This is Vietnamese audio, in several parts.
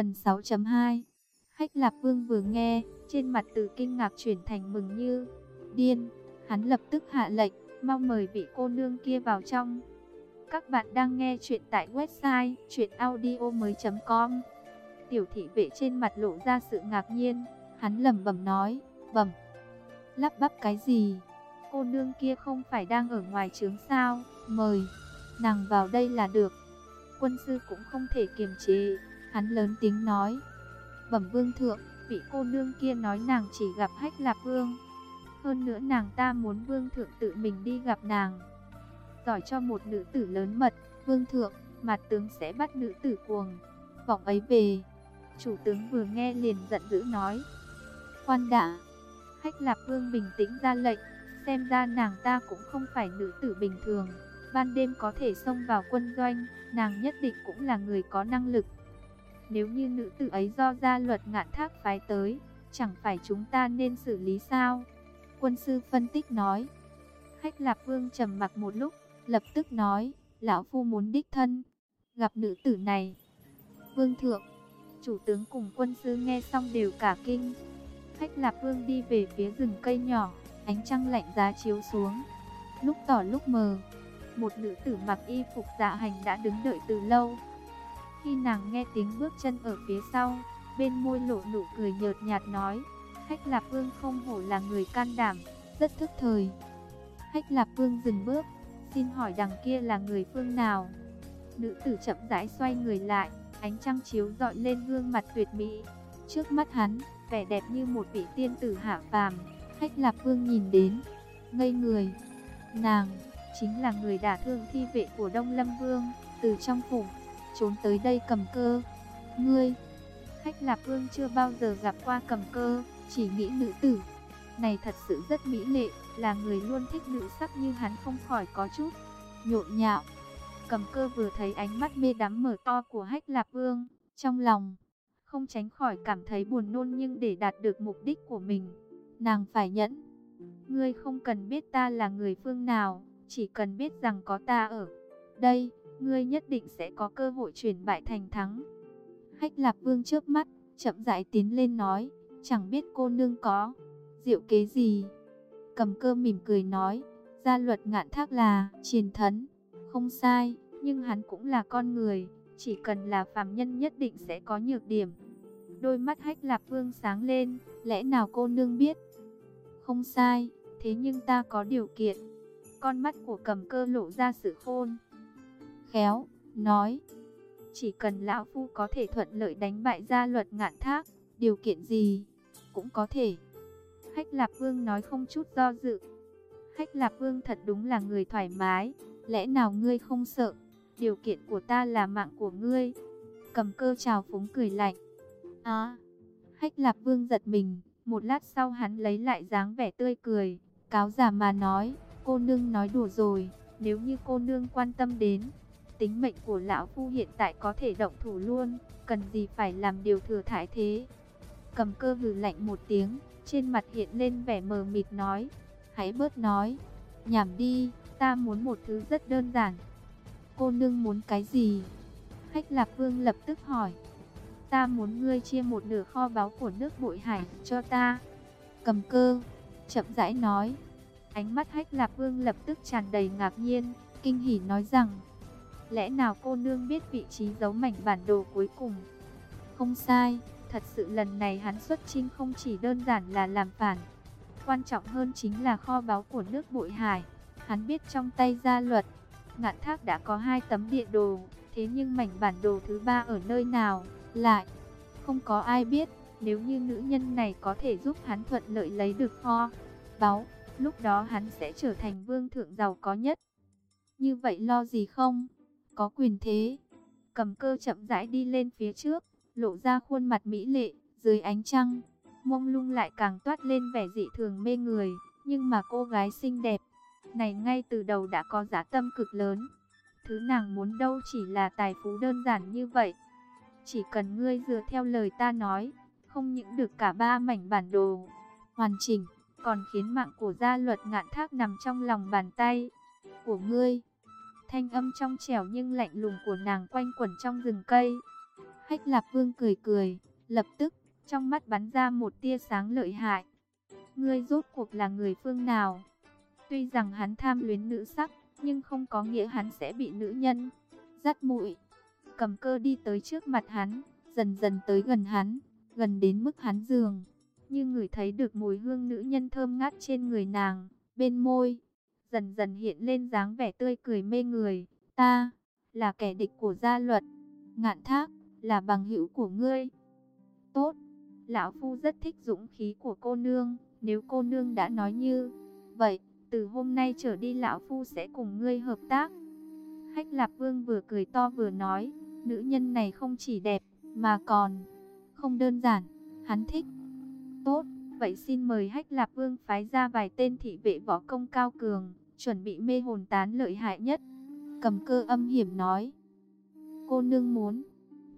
Phần 6.2 Hách Lạp Vương vừa nghe, trên mặt từ kinh ngạc chuyển thành mừng như điên. Hắn lập tức hạ lệnh, mau mời vị cô nương kia vào trong. Các bạn đang nghe chuyện tại website chuyenaudio.com Tiểu thị vệ trên mặt lộ ra sự ngạc nhiên, hắn lẩm bẩm nói, bẩm, lắp bắp cái gì? Cô nương kia không phải đang ở ngoài trướng sao, mời, nàng vào đây là được. Quân sư cũng không thể kiềm chế, hắn lớn tiếng nói, bẩm vương thượng, vị cô nương kia nói nàng chỉ gặp hách lạp vương. Hơn nữa nàng ta muốn vương thượng tự mình đi gặp nàng. Giỏi cho một nữ tử lớn mật, vương thượng, mặt tướng sẽ bắt nữ tử cuồng. Vọng ấy về. Chủ tướng vừa nghe liền giận dữ nói. Khoan đã. Hách lạp vương bình tĩnh ra lệnh. Xem ra nàng ta cũng không phải nữ tử bình thường. Ban đêm có thể xông vào quân doanh. Nàng nhất định cũng là người có năng lực. Nếu như nữ tử ấy do gia luật ngạn thác phái tới, chẳng phải chúng ta nên xử lý sao? Quân sư phân tích nói. Hách Lạp Vương trầm mặc một lúc, lập tức nói, lão phu muốn đích thân gặp nữ tử này. Vương thượng, chủ tướng cùng quân sư nghe xong đều cả kinh. Hách Lạp Vương đi về phía rừng cây nhỏ, ánh trăng lạnh giá chiếu xuống. Lúc tỏ lúc mờ, một nữ tử mặc y phục dạ hành đã đứng đợi từ lâu. Khi nàng nghe tiếng bước chân ở phía sau, bên môi lộ nụ cười nhợt nhạt nói, Hách Lạp Vương không hổ là người can đảm, rất thức thời. Hách Lạp Vương dừng bước, xin hỏi đằng kia là người phương nào? Nữ tử chậm rãi xoay người lại, ánh trăng chiếu dọi lên gương mặt tuyệt mỹ. Trước mắt hắn, vẻ đẹp như một vị tiên tử hạ phàm. Hách Lạp Vương nhìn đến, ngây người. Nàng, chính là người đả thương thi vệ của Đông Lâm Vương, từ trong phủ, trốn tới đây cầm cơ. Ngươi, Hách Lạp Vương chưa bao giờ gặp qua cầm cơ, chỉ nghĩ nữ tử. Này thật sự rất mỹ lệ, là người luôn thích nữ sắc như hắn không khỏi có chút nhộn nhạo. Cầm cơ vừa thấy ánh mắt mê đắm mở to của Hách Lạp Vương, trong lòng không tránh khỏi cảm thấy buồn nôn nhưng để đạt được mục đích của mình, nàng phải nhẫn. Ngươi không cần biết ta là người phương nào, chỉ cần biết rằng có ta ở đây, ngươi nhất định sẽ có cơ hội chuyển bại thành thắng. Hách Lạp Vương chớp mắt, chậm rãi tiến lên nói, chẳng biết cô nương có diệu kế gì. Cầm cơ mỉm cười nói, gia luật ngạn thác là triền thấn, không sai, nhưng hắn cũng là con người, chỉ cần là phàm nhân nhất định sẽ có nhược điểm. Đôi mắt hách lạp vương sáng lên, lẽ nào cô nương biết? Không sai, thế nhưng ta có điều kiện. Con mắt của cầm cơ lộ ra sự khôn. Khéo, nói, chỉ cần lão phu có thể thuận lợi đánh bại gia luật ngạn thác, điều kiện gì cũng có thể. Hách Lạp Vương nói không chút do dự. Hách Lạp Vương thật đúng là người thoải mái, lẽ nào ngươi không sợ? Điều kiện của ta là mạng của ngươi. Cầm cơ trào phúng cười lạnh. À, Hách Lạp Vương giật mình, một lát sau hắn lấy lại dáng vẻ tươi cười, cáo giả mà nói, cô nương nói đùa rồi, nếu như cô nương quan tâm đến, tính mệnh của lão phu hiện tại có thể động thủ luôn, cần gì phải làm điều thừa thải thế. Cầm cơ hừ lạnh một tiếng, trên mặt hiện lên vẻ mờ mịt nói, hãy bớt nói, nhảm đi, ta muốn một thứ rất đơn giản. Cô nương muốn cái gì? Hách Lạc Vương lập tức hỏi. Ta muốn ngươi chia một nửa kho báu của nước bội hải cho ta. Cầm cơ, chậm rãi nói. Ánh mắt Hách Lạc Vương lập tức tràn đầy ngạc nhiên, kinh hỉ nói rằng, lẽ nào cô nương biết vị trí giấu mảnh bản đồ cuối cùng? Không sai, Thật sự lần này hắn xuất chinh không chỉ đơn giản là làm phản. Quan trọng hơn chính là kho báu của nước bội hải. Hắn biết trong tay gia luật, ngạn thác đã có hai tấm địa đồ. Thế nhưng mảnh bản đồ thứ ba ở nơi nào, lại không có ai biết. Nếu như nữ nhân này có thể giúp hắn thuận lợi lấy được kho báu, lúc đó hắn sẽ trở thành vương thượng giàu có nhất. Như vậy lo gì không? Có quyền thế. Cầm cơ chậm rãi đi lên phía trước, lộ ra khuôn mặt mỹ lệ, dưới ánh trăng, mông lung lại càng toát lên vẻ dị thường mê người, nhưng mà cô gái xinh đẹp, này ngay từ đầu đã có giá tâm cực lớn. Thứ nàng muốn đâu chỉ là tài phú đơn giản như vậy. Chỉ cần ngươi dựa theo lời ta nói, không những được cả ba mảnh bản đồ hoàn chỉnh, còn khiến mạng của gia luật ngạn thác nằm trong lòng bàn tay của ngươi. Thanh âm trong trẻo nhưng lạnh lùng của nàng quanh quẩn trong rừng cây. Hách Lạp Vương cười cười, lập tức, trong mắt bắn ra một tia sáng lợi hại. Ngươi rốt cuộc là người phương nào? Tuy rằng hắn tham luyến nữ sắc, nhưng không có nghĩa hắn sẽ bị nữ nhân dắt mũi. Cầm cơ đi tới trước mặt hắn, dần dần tới gần hắn, gần đến mức hắn giường. Như người thấy được mùi hương nữ nhân thơm ngát trên người nàng, bên môi. Dần dần hiện lên dáng vẻ tươi cười mê người. Ta, là kẻ địch của gia luật. Ngạn thác, là bằng hữu của ngươi. Tốt, lão phu rất thích dũng khí của cô nương. Nếu cô nương đã nói như vậy, từ hôm nay trở đi lão phu sẽ cùng ngươi hợp tác. Hách Lạp Vương vừa cười to vừa nói, nữ nhân này không chỉ đẹp, mà còn không đơn giản, hắn thích. Tốt, vậy xin mời Hách Lạp Vương phái ra vài tên thị vệ võ công cao cường, chuẩn bị mê hồn tán lợi hại nhất. Cầm cơ âm hiểm nói, cô nương muốn.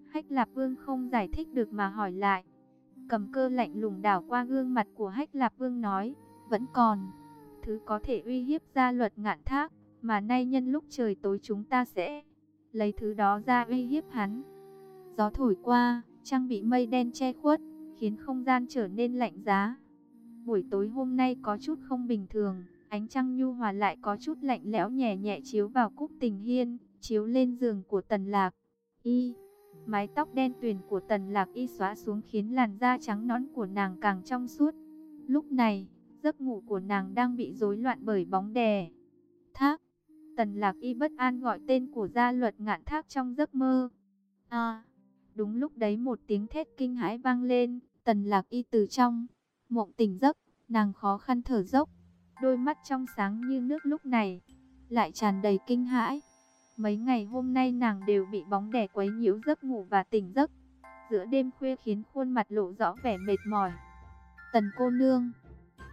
Hách Lạp Vương không giải thích được mà hỏi lại. Cầm cơ lạnh lùng đảo qua gương mặt của Hách Lạp Vương nói, vẫn còn thứ có thể uy hiếp gia luật ngạn thác, mà nay nhân lúc trời tối chúng ta sẽ lấy thứ đó ra uy hiếp hắn. Gió thổi qua, trang bị mây đen che khuất, khiến không gian trở nên lạnh giá. Buổi tối hôm nay có chút không bình thường, ánh trăng nhu hòa lại có chút lạnh lẽo nhẹ nhẹ chiếu vào cúc tình hiên, chiếu lên giường của tần lạc. Y, mái tóc đen tuyền của tần lạc y xóa xuống khiến làn da trắng nõn của nàng càng trong suốt. Lúc này, Giấc ngủ của nàng đang bị rối loạn bởi bóng đè. Thác. Tần lạc y bất an gọi tên của gia luật ngạn thác trong giấc mơ. À. Đúng lúc đấy một tiếng thét kinh hãi vang lên. Tần lạc y từ trong. Mộng tỉnh giấc. Nàng khó khăn thở dốc. Đôi mắt trong sáng như nước lúc này. Lại tràn đầy kinh hãi. Mấy ngày hôm nay nàng đều bị bóng đè quấy nhiễu giấc ngủ và tỉnh giấc. Giữa đêm khuya khiến khuôn mặt lộ rõ vẻ mệt mỏi. Tần cô nương.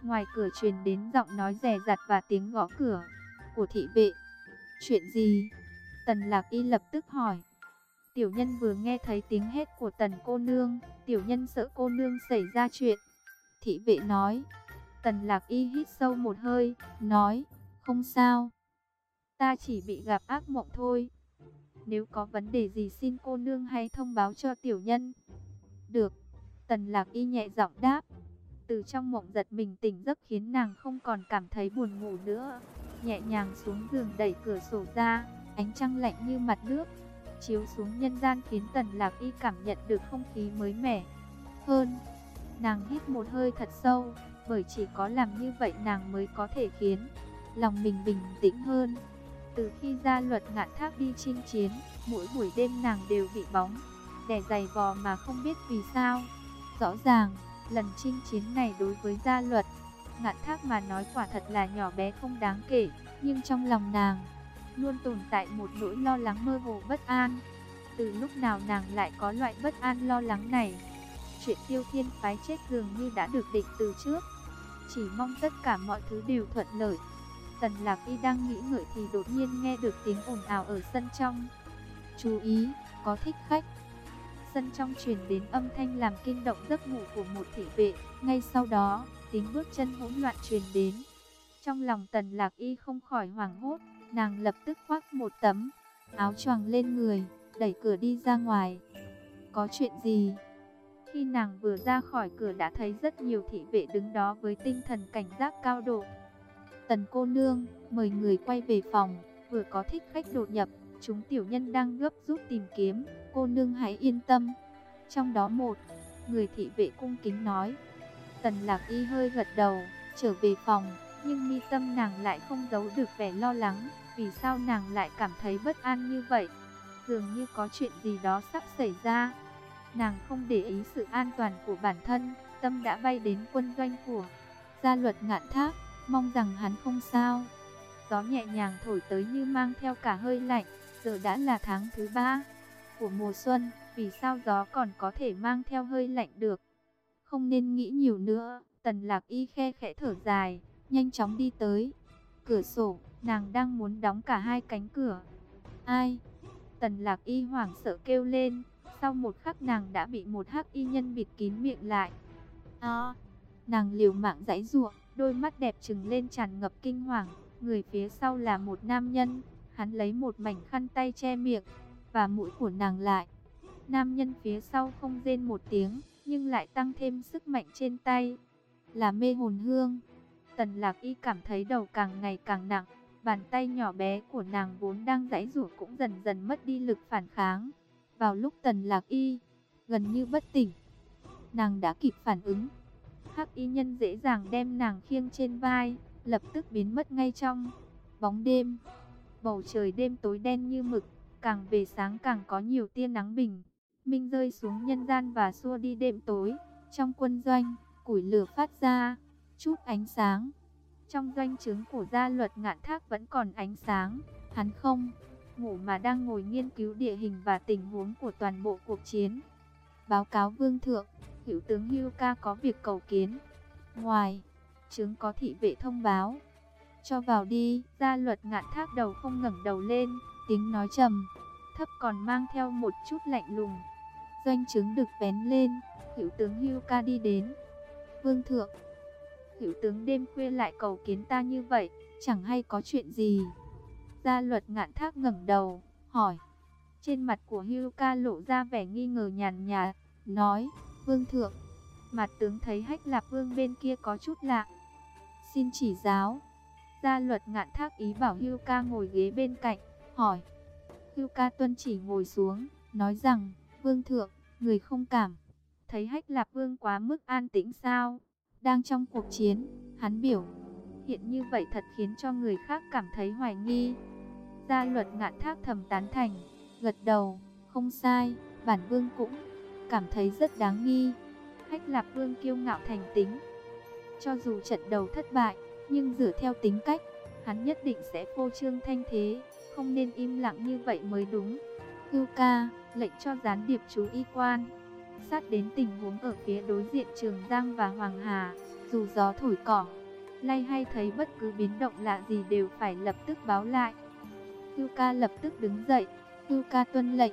Ngoài cửa truyền đến giọng nói rè rặt và tiếng gõ cửa của thị vệ. Chuyện gì? Tần Lạc Y lập tức hỏi. Tiểu nhân vừa nghe thấy tiếng hét của tần cô nương, tiểu nhân sợ cô nương xảy ra chuyện. Thị vệ nói. Tần Lạc Y hít sâu một hơi, nói, không sao. Ta chỉ bị gặp ác mộng thôi. Nếu có vấn đề gì xin cô nương hãy thông báo cho tiểu nhân. Được. Tần Lạc Y nhẹ giọng đáp từ trong mộng giật mình tỉnh giấc khiến nàng không còn cảm thấy buồn ngủ nữa. Nhẹ nhàng xuống giường đẩy cửa sổ ra, ánh trăng lạnh như mặt nước, chiếu xuống nhân gian khiến Tần Lạc Y cảm nhận được không khí mới mẻ. Hơn, nàng hít một hơi thật sâu, bởi chỉ có làm như vậy nàng mới có thể khiến lòng mình bình tĩnh hơn. Từ khi ra luật ngạn thác đi chinh chiến, mỗi buổi đêm nàng đều bị bóng, đè dày vò mà không biết vì sao. Rõ ràng, Lần chinh chiến này đối với gia luật, ngạn thác mà nói quả thật là nhỏ bé không đáng kể, nhưng trong lòng nàng, luôn tồn tại một nỗi lo lắng mơ hồ bất an. Từ lúc nào nàng lại có loại bất an lo lắng này? Chuyện tiêu thiên phái chết dường như đã được định từ trước. Chỉ mong tất cả mọi thứ đều thuận lợi. Tần Lạc Y đang nghĩ ngợi thì đột nhiên nghe được tiếng ồn ào ở sân trong. Chú ý, có thích khách sân trong truyền đến âm thanh làm kinh động giấc ngủ của một thị vệ. Ngay sau đó, tiếng bước chân hỗn loạn truyền đến. Trong lòng tần lạc y không khỏi hoảng hốt, nàng lập tức khoác một tấm áo choàng lên người, đẩy cửa đi ra ngoài. Có chuyện gì? Khi nàng vừa ra khỏi cửa đã thấy rất nhiều thị vệ đứng đó với tinh thần cảnh giác cao độ. Tần cô nương, mời người quay về phòng, vừa có thích khách đột nhập, chúng tiểu nhân đang gấp rút tìm kiếm, cô nương hãy yên tâm. Trong đó một, người thị vệ cung kính nói. Tần lạc y hơi gật đầu, trở về phòng, nhưng mi tâm nàng lại không giấu được vẻ lo lắng, vì sao nàng lại cảm thấy bất an như vậy. Dường như có chuyện gì đó sắp xảy ra. Nàng không để ý sự an toàn của bản thân, tâm đã bay đến quân doanh của gia luật ngạn thác, mong rằng hắn không sao. Gió nhẹ nhàng thổi tới như mang theo cả hơi lạnh, giờ đã là tháng thứ ba của mùa xuân, vì sao gió còn có thể mang theo hơi lạnh được. Không nên nghĩ nhiều nữa, tần lạc y khe khẽ thở dài, nhanh chóng đi tới. Cửa sổ, nàng đang muốn đóng cả hai cánh cửa. Ai? Tần lạc y hoảng sợ kêu lên, sau một khắc nàng đã bị một hắc y nhân bịt kín miệng lại. À, nàng liều mạng giãy ruộng, đôi mắt đẹp trừng lên tràn ngập kinh hoàng, người phía sau là một nam nhân, hắn lấy một mảnh khăn tay che miệng, và mũi của nàng lại. Nam nhân phía sau không rên một tiếng, nhưng lại tăng thêm sức mạnh trên tay. Là mê hồn hương. Tần lạc y cảm thấy đầu càng ngày càng nặng. Bàn tay nhỏ bé của nàng vốn đang giãy rủa cũng dần dần mất đi lực phản kháng. Vào lúc tần lạc y, gần như bất tỉnh, nàng đã kịp phản ứng. Hắc y nhân dễ dàng đem nàng khiêng trên vai, lập tức biến mất ngay trong bóng đêm. Bầu trời đêm tối đen như mực, càng về sáng càng có nhiều tia nắng bình. Minh rơi xuống nhân gian và xua đi đêm tối. Trong quân doanh, củi lửa phát ra, chút ánh sáng. Trong doanh trướng của gia luật ngạn thác vẫn còn ánh sáng. Hắn không ngủ mà đang ngồi nghiên cứu địa hình và tình huống của toàn bộ cuộc chiến. Báo cáo vương thượng, hữu tướng Hyuka có việc cầu kiến. Ngoài, trướng có thị vệ thông báo. Cho vào đi, gia luật ngạn thác đầu không ngẩng đầu lên, tiếng nói trầm, thấp còn mang theo một chút lạnh lùng. Doanh chứng được vén lên, hữu tướng Hyuka đi đến. Vương thượng, hữu tướng đêm khuya lại cầu kiến ta như vậy, chẳng hay có chuyện gì. Gia luật ngạn thác ngẩng đầu, hỏi. Trên mặt của Hyuka lộ ra vẻ nghi ngờ nhàn nhạt, nói, Vương thượng, mặt tướng thấy hách lạp vương bên kia có chút lạ. Xin chỉ giáo. Gia luật ngạn thác ý bảo Hyuka ngồi ghế bên cạnh, hỏi. Hyuka tuân chỉ ngồi xuống, nói rằng, Vương thượng, người không cảm. Thấy hách lạp vương quá mức an tĩnh sao? Đang trong cuộc chiến, hắn biểu. Hiện như vậy thật khiến cho người khác cảm thấy hoài nghi. Gia luật ngạn thác thầm tán thành, gật đầu, không sai, bản vương cũng cảm thấy rất đáng nghi. Hách lạp vương kiêu ngạo thành tính. Cho dù trận đầu thất bại, nhưng dựa theo tính cách, hắn nhất định sẽ phô trương thanh thế, không nên im lặng như vậy mới đúng. Cưu ca, lệnh cho gián điệp chú y quan, sát đến tình huống ở phía đối diện Trường Giang và Hoàng Hà, dù gió thổi cỏ, lay hay thấy bất cứ biến động lạ gì đều phải lập tức báo lại. Hưu ca lập tức đứng dậy, Hưu ca tuân lệnh,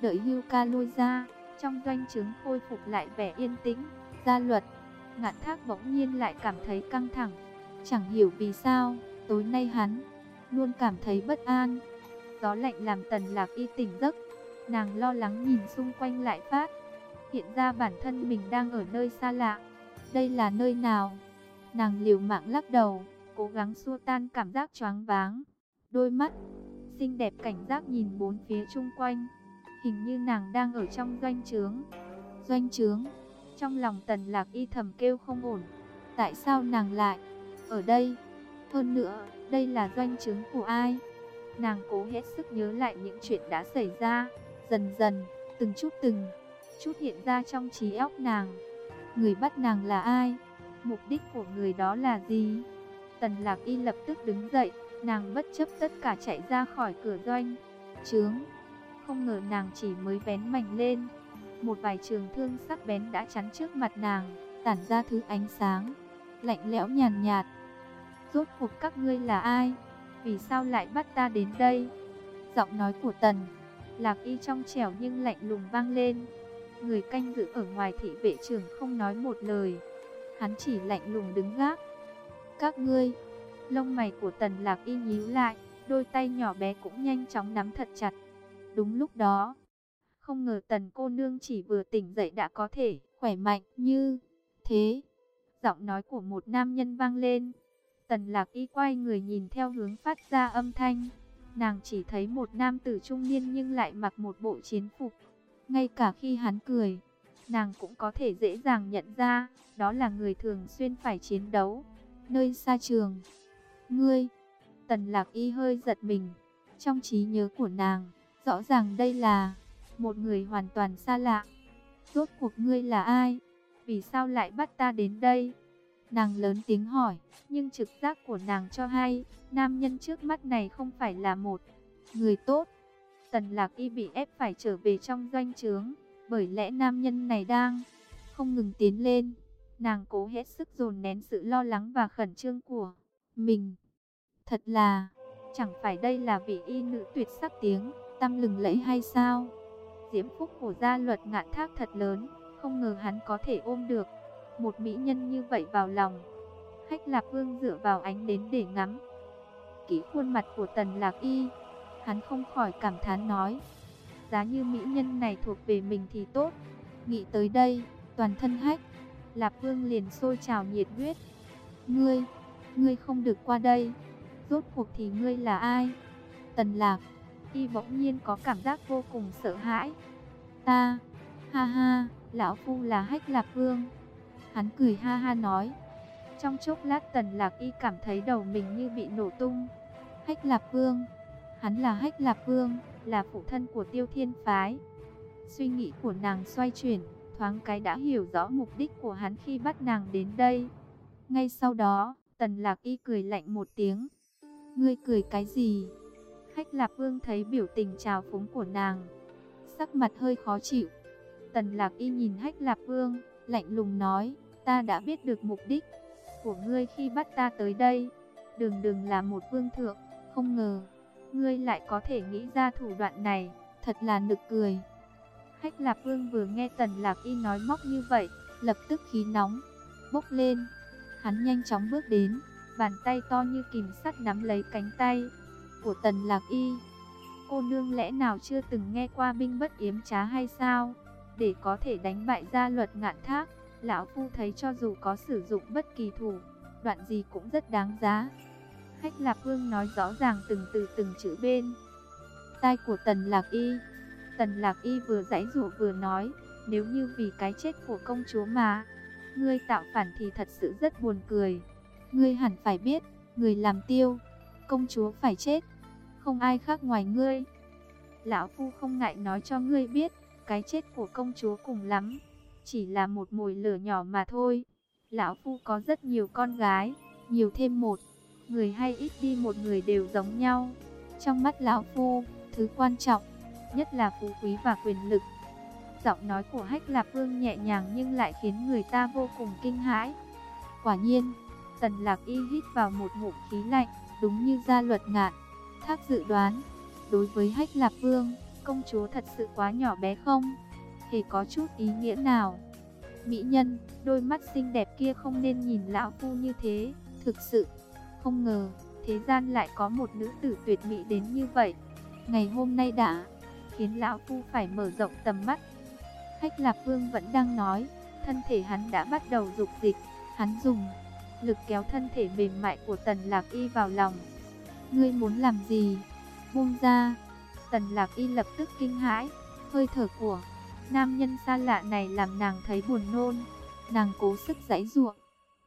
đợi Hưu ca lui ra, trong doanh trướng khôi phục lại vẻ yên tĩnh, gia luật. Ngạn thác bỗng nhiên lại cảm thấy căng thẳng, chẳng hiểu vì sao, tối nay hắn luôn cảm thấy bất an. Gió lạnh làm tần lạc y tỉnh giấc, nàng lo lắng nhìn xung quanh lại phát. Hiện ra bản thân mình đang ở nơi xa lạ, đây là nơi nào? Nàng liều mạng lắc đầu, cố gắng xua tan cảm giác choáng váng. Đôi mắt, xinh đẹp cảnh giác nhìn bốn phía chung quanh. Hình như nàng đang ở trong doanh trướng. Doanh trướng, trong lòng tần lạc y thầm kêu không ổn. Tại sao nàng lại ở đây? Hơn nữa, đây là doanh trướng của ai? Nàng cố hết sức nhớ lại những chuyện đã xảy ra. Dần dần, từng chút từng chút hiện ra trong trí óc nàng. Người bắt nàng là ai? Mục đích của người đó là gì? Tần lạc y lập tức đứng dậy, nàng bất chấp tất cả chạy ra khỏi cửa doanh. Trướng, không ngờ nàng chỉ mới vén mảnh lên. Một vài trường thương sắc bén đã chắn trước mặt nàng, tản ra thứ ánh sáng, lạnh lẽo nhàn nhạt. Rốt cuộc các ngươi là ai? Vì sao lại bắt ta đến đây? Giọng nói của tần, lạc y trong trẻo nhưng lạnh lùng vang lên. Người canh giữ ở ngoài thị vệ trưởng không nói một lời. Hắn chỉ lạnh lùng đứng gác. Các ngươi, lông mày của tần lạc y nhíu lại, đôi tay nhỏ bé cũng nhanh chóng nắm thật chặt. Đúng lúc đó, không ngờ tần cô nương chỉ vừa tỉnh dậy đã có thể khỏe mạnh như thế. Giọng nói của một nam nhân vang lên. Tần lạc y quay người nhìn theo hướng phát ra âm thanh. Nàng chỉ thấy một nam tử trung niên nhưng lại mặc một bộ chiến phục. Ngay cả khi hắn cười, nàng cũng có thể dễ dàng nhận ra, đó là người thường xuyên phải chiến đấu. Nơi xa trường, ngươi, tần lạc y hơi giật mình, trong trí nhớ của nàng, rõ ràng đây là một người hoàn toàn xa lạ. Rốt cuộc ngươi là ai? Vì sao lại bắt ta đến đây? Nàng lớn tiếng hỏi, nhưng trực giác của nàng cho hay, nam nhân trước mắt này không phải là một người tốt. Tần Lạc Y bị ép phải trở về trong doanh trướng, bởi lẽ nam nhân này đang không ngừng tiến lên. Nàng cố hết sức dồn nén sự lo lắng và khẩn trương của mình. Thật là, chẳng phải đây là vị y nữ tuyệt sắc tiếng, tâm lừng lẫy hay sao? Diễm phúc của gia luật ngạn thác thật lớn, không ngờ hắn có thể ôm được một mỹ nhân như vậy vào lòng. Hách Lạc Vương dựa vào ánh đến để ngắm. Kỹ khuôn mặt của Tần Lạc Y, hắn không khỏi cảm thán nói. giá như mỹ nhân này thuộc về mình thì tốt. Nghĩ tới đây, toàn thân hách, Lạp Vương liền sôi trào nhiệt huyết. Ngươi, ngươi không được qua đây. Rốt cuộc thì ngươi là ai? Tần Lạc, y bỗng nhiên có cảm giác vô cùng sợ hãi. Ta, ha ha, lão phu là hách Lạp Vương. Hắn cười ha ha nói. Trong chốc lát Tần Lạc y cảm thấy đầu mình như bị nổ tung. Hách Lạp Vương, hắn là Hách Lạp Vương, là phụ thân của Tiêu Thiên Phái. Suy nghĩ của nàng xoay chuyển, thoáng cái đã hiểu rõ mục đích của hắn khi bắt nàng đến đây. Ngay sau đó, Tần Lạc Y cười lạnh một tiếng. Ngươi cười cái gì? Hách Lạp Vương thấy biểu tình trào phúng của nàng, sắc mặt hơi khó chịu. Tần Lạc Y nhìn Hách Lạp Vương, lạnh lùng nói, ta đã biết được mục đích của ngươi khi bắt ta tới đây. Đường đường là một vương thượng, không ngờ, ngươi lại có thể nghĩ ra thủ đoạn này, thật là nực cười. Hách Lạp Vương vừa nghe Tần Lạc Y nói móc như vậy, lập tức khí nóng, bốc lên. Hắn nhanh chóng bước đến, bàn tay to như kìm sắt nắm lấy cánh tay của Tần Lạc Y. Cô nương lẽ nào chưa từng nghe qua binh bất yếm trá hay sao? Để có thể đánh bại gia luật ngạn thác, Lão Phu thấy cho dù có sử dụng bất kỳ thủ, đoạn gì cũng rất đáng giá. khách Lạp Vương nói rõ ràng từng từ từng chữ bên. Tai của Tần Lạc Y Tần Lạc Y vừa giãy giụa vừa nói, nếu như vì cái chết của công chúa mà, ngươi tạo phản thì thật sự rất buồn cười. Ngươi hẳn phải biết, người làm tiêu, công chúa phải chết, không ai khác ngoài ngươi. Lão Phu không ngại nói cho ngươi biết, cái chết của công chúa cùng lắm, chỉ là một mồi lửa nhỏ mà thôi. Lão Phu có rất nhiều con gái, nhiều thêm một, người hay ít đi một người đều giống nhau. Trong mắt Lão Phu, thứ quan trọng nhất là phú quý và quyền lực. Giọng nói của Hách Lạp Vương nhẹ nhàng nhưng lại khiến người ta vô cùng kinh hãi. Quả nhiên, Tần Lạc Y hít vào một ngụm khí lạnh, đúng như gia luật ngạn. Thác dự đoán, đối với Hách Lạp Vương, công chúa thật sự quá nhỏ bé không? Hề có chút ý nghĩa nào? Mỹ nhân, đôi mắt xinh đẹp kia không nên nhìn lão phu như thế, thực sự, không ngờ, thế gian lại có một nữ tử tuyệt mỹ đến như vậy. Ngày hôm nay đã khiến lão phu phải mở rộng tầm mắt. Hách Lạp Vương vẫn đang nói, thân thể hắn đã bắt đầu dục dịch, hắn dùng lực kéo thân thể mềm mại của Tần Lạc Y vào lòng. Ngươi muốn làm gì? Buông ra. Tần Lạc Y lập tức kinh hãi, hơi thở của nam nhân xa lạ này làm nàng thấy buồn nôn. Nàng cố sức giãy giụa.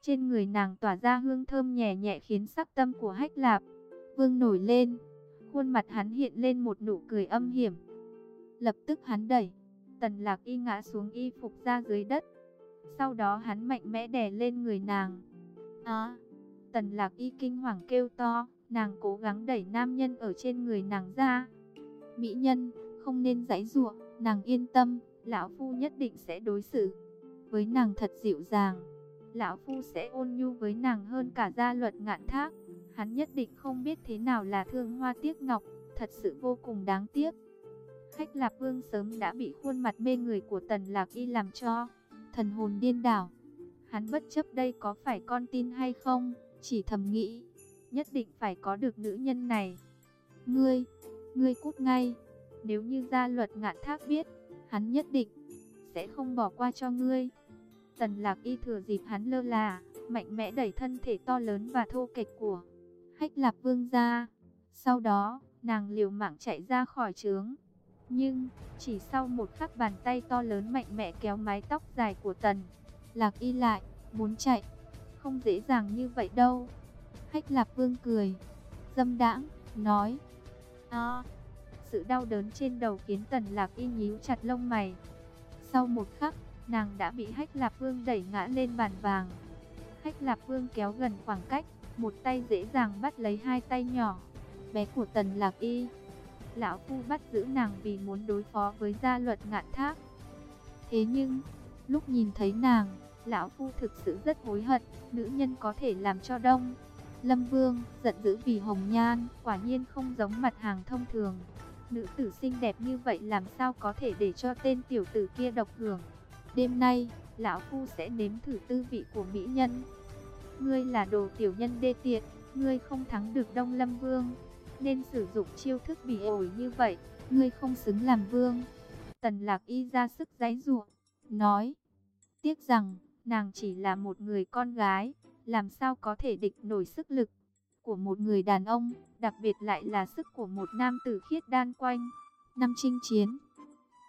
Trên người nàng tỏa ra hương thơm nhẹ nhẹ khiến sắc tâm của Hách Lạp Vương nổi lên. Khuôn mặt hắn hiện lên một nụ cười âm hiểm. Lập tức hắn đẩy, tần lạc y ngã xuống y phục ra dưới đất. Sau đó hắn mạnh mẽ đè lên người nàng. Á, tần lạc y kinh hoàng kêu to, nàng cố gắng đẩy nam nhân ở trên người nàng ra. Mỹ nhân, không nên giãy giụa, nàng yên tâm, lão phu nhất định sẽ đối xử với nàng thật dịu dàng. Lão phu sẽ ôn nhu với nàng hơn cả gia luật ngạn thác. Hắn nhất định không biết thế nào là thương hoa tiếc ngọc, thật sự vô cùng đáng tiếc. Hách Lạp Vương sớm đã bị khuôn mặt mê người của Tần Lạc Y làm cho thần hồn điên đảo. Hắn bất chấp đây có phải con tin hay không, chỉ thầm nghĩ, nhất định phải có được nữ nhân này. Ngươi, ngươi cút ngay, nếu như gia luật ngạn thác biết, hắn nhất định sẽ không bỏ qua cho ngươi. Tần Lạc Y thừa dịp hắn lơ là, mạnh mẽ đẩy thân thể to lớn và thô kệch của Hách Lạp Vương ra. Sau đó, nàng liều mạng chạy ra khỏi trướng. Nhưng, chỉ sau một khắc bàn tay to lớn mạnh mẽ kéo mái tóc dài của Tần, Lạc y lại, muốn chạy, không dễ dàng như vậy đâu. Hách Lạc Vương cười, dâm đãng, nói, à, sự đau đớn trên đầu khiến Tần Lạc y nhíu chặt lông mày. Sau một khắc, nàng đã bị Hách Lạc Vương đẩy ngã lên bàn vàng. Hách Lạc Vương kéo gần khoảng cách, một tay dễ dàng bắt lấy hai tay nhỏ bé của Tần Lạc Y. Lão Phu bắt giữ nàng vì muốn đối phó với gia luật ngạn thác. Thế nhưng, lúc nhìn thấy nàng, Lão Phu thực sự rất hối hận, nữ nhân có thể làm cho đông. Lâm Vương, giận dữ vì hồng nhan, quả nhiên không giống mặt hàng thông thường. Nữ tử xinh đẹp như vậy làm sao có thể để cho tên tiểu tử kia độc hưởng. Đêm nay, Lão Phu sẽ nếm thử tư vị của mỹ nhân. Ngươi là đồ tiểu nhân đê tiện, ngươi không thắng được Đông Lâm Vương nên sử dụng chiêu thức bị ổi như vậy. ngươi không xứng làm vương. Tần lạc y ra sức giấy ruộng, nói, tiếc rằng, nàng chỉ là một người con gái, làm sao có thể địch nổi sức lực của một người đàn ông, đặc biệt lại là sức của một nam tử khiết đan quanh. Năm chinh chiến,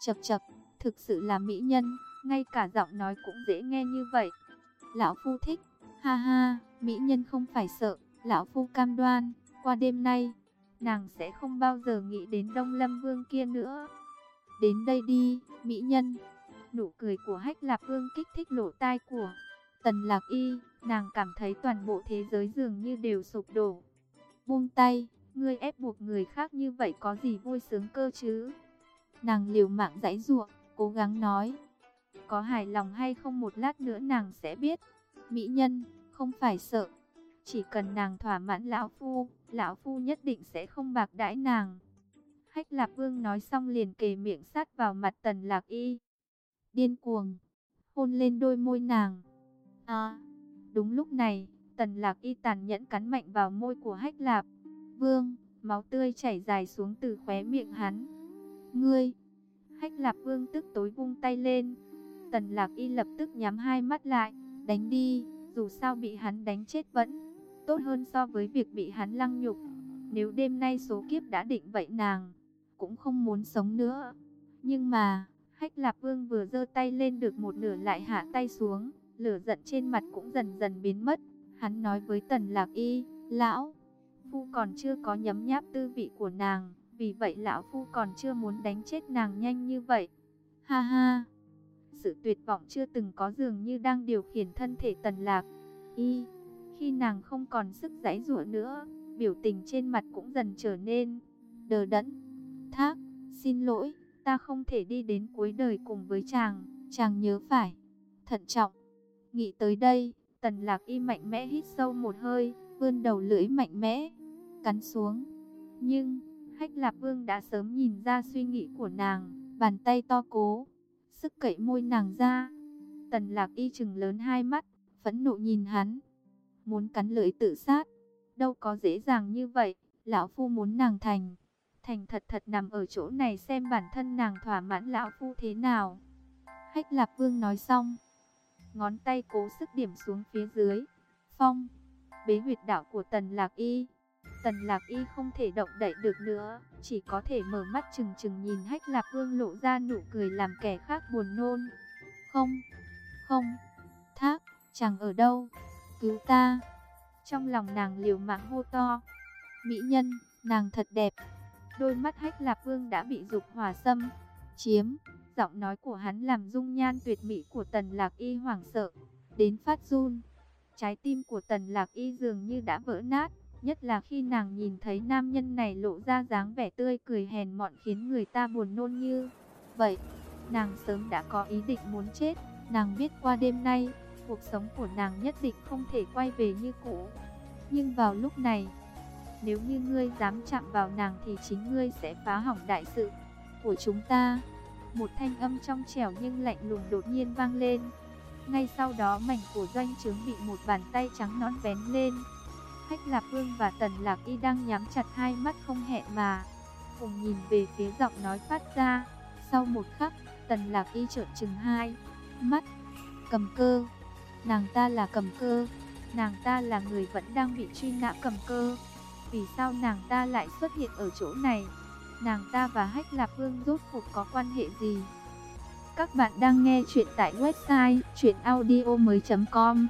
chập chập, thực sự là mỹ nhân, ngay cả giọng nói cũng dễ nghe như vậy. Lão Phu thích, ha ha, mỹ nhân không phải sợ, Lão Phu cam đoan, qua đêm nay, nàng sẽ không bao giờ nghĩ đến Đông Lâm Vương kia nữa. Đến đây đi, mỹ nhân. Nụ cười của Hách Lạp Vương kích thích lỗ tai của Tần Lạc Y, nàng cảm thấy toàn bộ thế giới dường như đều sụp đổ. Buông tay, ngươi ép buộc người khác như vậy có gì vui sướng cơ chứ? Nàng liều mạng giãy giụa, cố gắng nói. Có hài lòng hay không một lát nữa nàng sẽ biết. Mỹ nhân, không phải sợ. Chỉ cần nàng thỏa mãn lão phu, lão phu nhất định sẽ không bạc đãi nàng. Hách Lạp Vương nói xong liền kề miệng sát vào mặt Tần Lạc Y. Điên cuồng, hôn lên đôi môi nàng. À, đúng lúc này, Tần Lạc Y tàn nhẫn cắn mạnh vào môi của Hách Lạp. Vương, máu tươi chảy dài xuống từ khóe miệng hắn. Ngươi, Hách Lạp Vương tức tối vung tay lên. Tần Lạc Y lập tức nhắm hai mắt lại, đánh đi, dù sao bị hắn đánh chết vẫn tốt hơn so với việc bị hắn lăng nhục. Nếu đêm nay số kiếp đã định vậy nàng cũng không muốn sống nữa. Nhưng mà, Hách Lạp Vương vừa giơ tay lên được một nửa lại hạ tay xuống, lửa giận trên mặt cũng dần dần biến mất. Hắn nói với Tần Lạc Y, Lão, Phu còn chưa có nhấm nháp tư vị của nàng, vì vậy Lão Phu còn chưa muốn đánh chết nàng nhanh như vậy. Ha ha, sự tuyệt vọng chưa từng có dường như đang điều khiển thân thể Tần Lạc Y. Khi nàng không còn sức giãy giụa nữa, biểu tình trên mặt cũng dần trở nên đờ đẫn. Thác, xin lỗi, ta không thể đi đến cuối đời cùng với chàng, chàng nhớ phải. Thận trọng, nghĩ tới đây, tần lạc y mạnh mẽ hít sâu một hơi, vươn đầu lưỡi mạnh mẽ, cắn xuống. Nhưng, hách lạp vương đã sớm nhìn ra suy nghĩ của nàng, bàn tay to cố, sức cậy môi nàng ra. Tần lạc y chừng lớn hai mắt, phẫn nộ nhìn hắn, muốn cắn lưỡi tự sát. Đâu có dễ dàng như vậy, lão phu muốn nàng thành thành thật thật nằm ở chỗ này xem bản thân nàng thỏa mãn lão phu thế nào. Hách Lạp Vương nói xong, ngón tay cố sức điểm xuống phía dưới. Phong, bế huyệt đạo của Tần Lạc Y. Tần Lạc Y không thể động đậy được nữa, chỉ có thể mở mắt chừng chừng nhìn Hách Lạp Vương lộ ra nụ cười làm kẻ khác buồn nôn. Không, không, thác, chẳng ở đâu, cứu ta. Trong lòng nàng liều mạng hô to. Mỹ nhân, nàng thật đẹp. Đôi mắt hách lạp vương đã bị dục hỏa xâm, chiếm. Giọng nói của hắn làm dung nhan tuyệt mỹ của tần lạc y hoảng sợ, đến phát run. Trái tim của tần lạc y dường như đã vỡ nát, nhất là khi nàng nhìn thấy nam nhân này lộ ra dáng vẻ tươi cười hèn mọn khiến người ta buồn nôn như. Vậy, nàng sớm đã có ý định muốn chết, nàng biết qua đêm nay, cuộc sống của nàng nhất định không thể quay về như cũ. Nhưng vào lúc này, nếu như ngươi dám chạm vào nàng thì chính ngươi sẽ phá hỏng đại sự của chúng ta. Một thanh âm trong trẻo nhưng lạnh lùng đột nhiên vang lên. Ngay sau đó mảnh của doanh trướng bị một bàn tay trắng nón vén lên. Hách Lạc Vương và Tần Lạc Y đang nhắm chặt hai mắt không hẹn mà. Cùng nhìn về phía giọng nói phát ra. Sau một khắc, Tần Lạc Y trợn trừng hai. Mắt, cầm cơ. Nàng ta là cầm cơ. Nàng ta là người vẫn đang bị truy nã cầm cơ. Vì sao nàng ta lại xuất hiện ở chỗ này? Nàng ta và Hách Lạp Vương rốt cuộc có quan hệ gì? Các bạn đang nghe chuyện tại website chuyenaudio.com